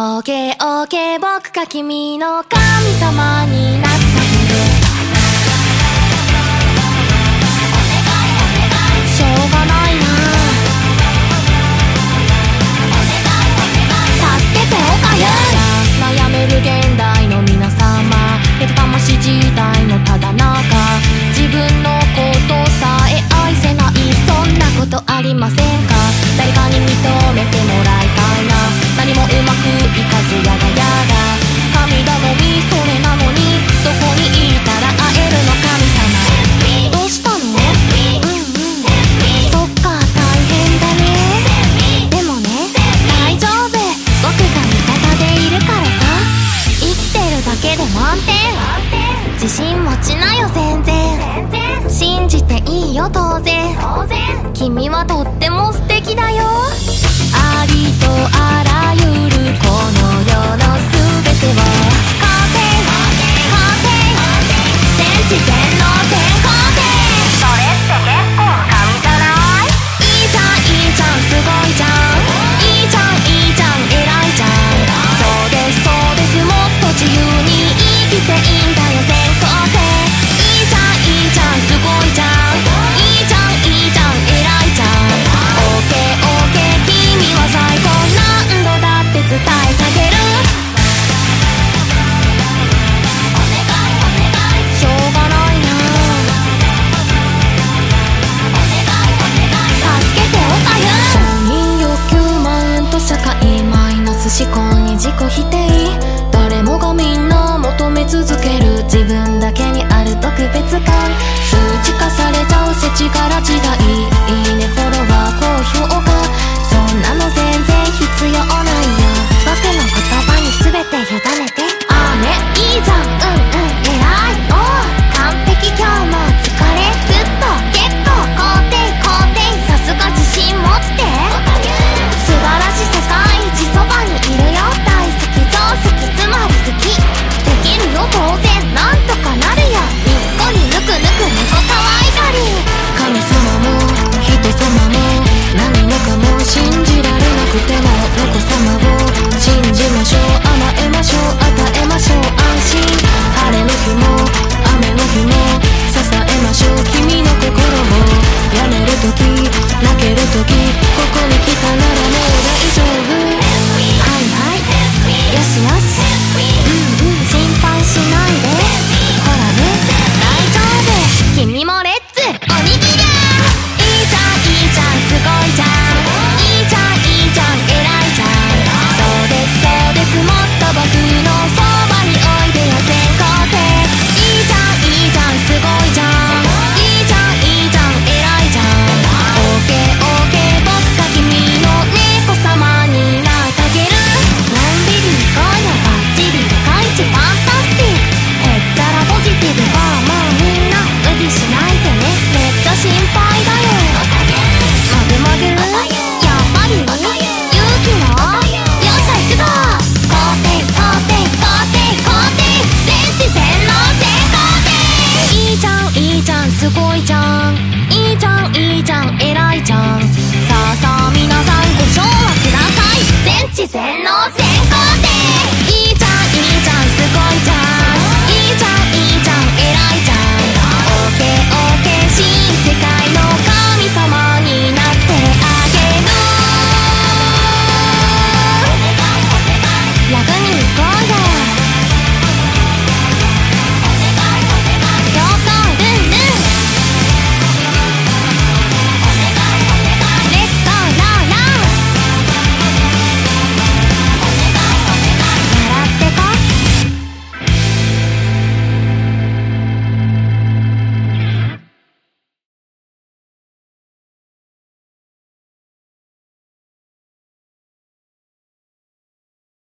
オーケーオーケー僕が君の神様になったけどしょうがないな。助けて。おかゆ悩める現代の皆様手放魂時代のただ中。自分のことさえ愛せない。そんなことありませんか？誰かに認めてもないよ全然。信じていいよ当然。君はとっても素敵だよ。ありとあら別感。数値化されちゃう世知辛時代。時